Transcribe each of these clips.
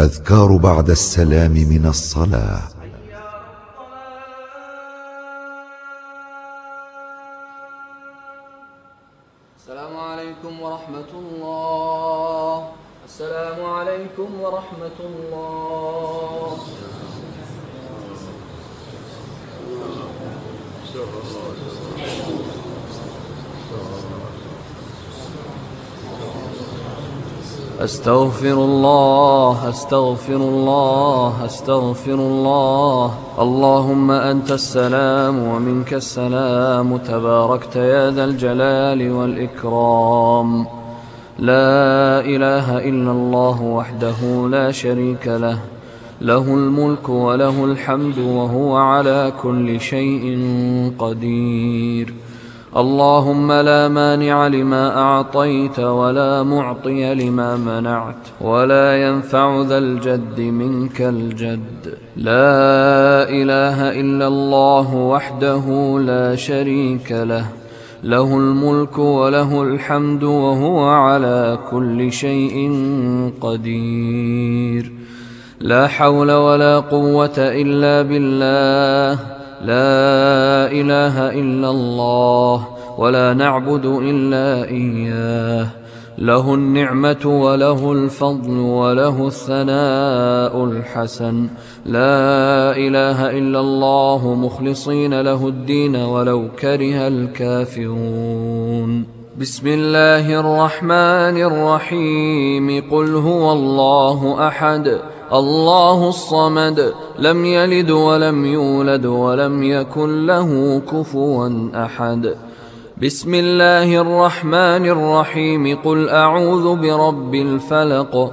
أذكار بعد السلام من الصلاة. السلام عليكم ورحمة الله. السلام عليكم ورحمة الله. أستغفر الله أستغفر الله أستغفر الله. اللهم أنت السلام ومنك السلام. تباركت يا ذا الجلال والإكرام. لا إله إلا الله وحده لا شريك له. له الملك وله الحمد وهو على كل شيء قدير. اللهم لا مانع لما أعطيت ولا معطي لما منعت ولا ينفع ذا الجد منك الجد. لا إله إلا الله وحده لا شريك له. له الملك وله الحمد وهو على كل شيء قدير. لا حول ولا قوة إلا بالله. لا إله إلا الله ولا نعبد إلا إياه. له النعمة وله الفضل وله الثناء الحسن. لا إله إلا الله مخلصين له الدين ولو كره الكافرون. بسم الله الرحمن الرحيم. قل هو الله أحد. الله الصمد. لم يلد ولم يولد ولم يكن له كفوا أحد. بسم الله الرحمن الرحيم. قل أعوذ برب الفلق.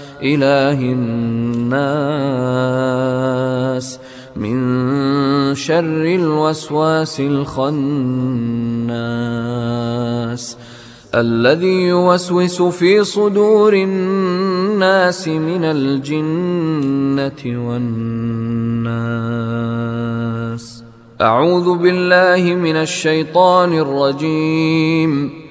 إله الناس من شر الوسواس الخناس الذي يوسوس في صدور الناس من الجنة والناس. أعوذ بالله من الشيطان الرجيم.